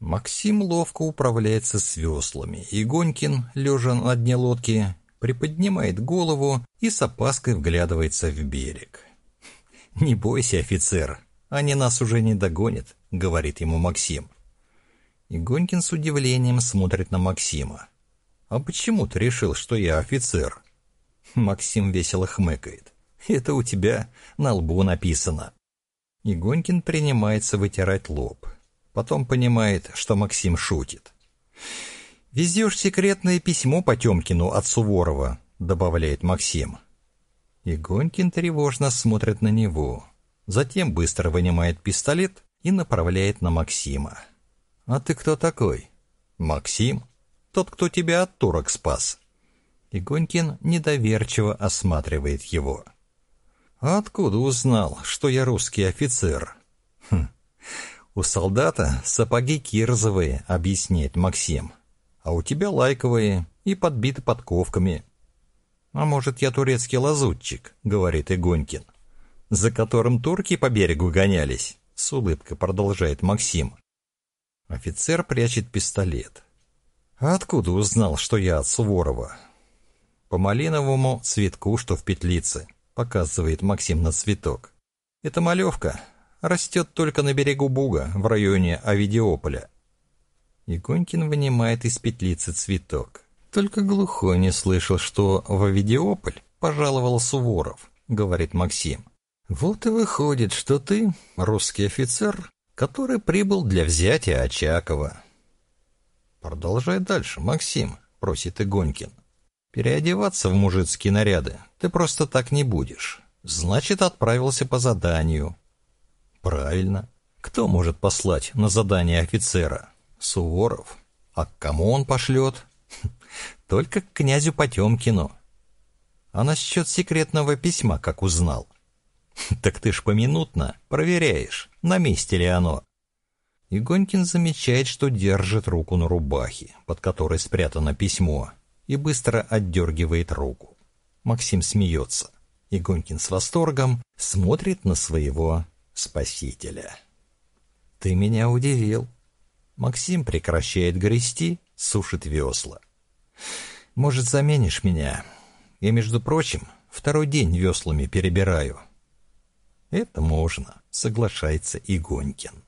Максим ловко управляется с веслами, и Гонькин, лежа на дне лодки, приподнимает голову и с опаской вглядывается в берег. «Не бойся, офицер, они нас уже не догонят», — говорит ему Максим. И Гонькин с удивлением смотрит на Максима. «А почему ты решил, что я офицер?» Максим весело хмыкает. «Это у тебя на лбу написано». И Гонькин принимается вытирать лоб. Потом понимает, что Максим шутит. «Везешь секретное письмо Потемкину от Суворова», — добавляет Максим. И Гонькин тревожно смотрит на него. Затем быстро вынимает пистолет и направляет на Максима. «А ты кто такой?» «Максим. Тот, кто тебя от турок спас». Игонькин недоверчиво осматривает его. «А откуда узнал, что я русский офицер?» «У солдата сапоги кирзовые», — объясняет Максим. «А у тебя лайковые и подбиты подковками». «А может, я турецкий лазутчик?» — говорит Игонькин. «За которым турки по берегу гонялись?» — с улыбкой продолжает Максим. Офицер прячет пистолет. «А откуда узнал, что я от Суворова?» «По малиновому цветку, что в петлице», — показывает Максим на цветок. «Это малевка. Растет только на берегу Буга, в районе Авидиополя». Иконькин вынимает из петлицы цветок. «Только глухой не слышал, что в Авидиополь пожаловал Суворов», — говорит Максим. «Вот и выходит, что ты, русский офицер, который прибыл для взятия Очакова». «Продолжай дальше, Максим», — просит Игонькин. Переодеваться в мужицкие наряды ты просто так не будешь. Значит, отправился по заданию. Правильно. Кто может послать на задание офицера? Суворов. А к кому он пошлет? Только к князю Потемкину. А насчет секретного письма как узнал? Так ты ж поминутно проверяешь, на месте ли оно. Игонькин замечает, что держит руку на рубахе, под которой спрятано письмо, и быстро отдергивает руку. Максим смеется. и Гонькин с восторгом смотрит на своего спасителя. «Ты меня удивил». Максим прекращает грести, сушит весла. «Может, заменишь меня? Я, между прочим, второй день веслами перебираю». «Это можно», — соглашается Игонькин.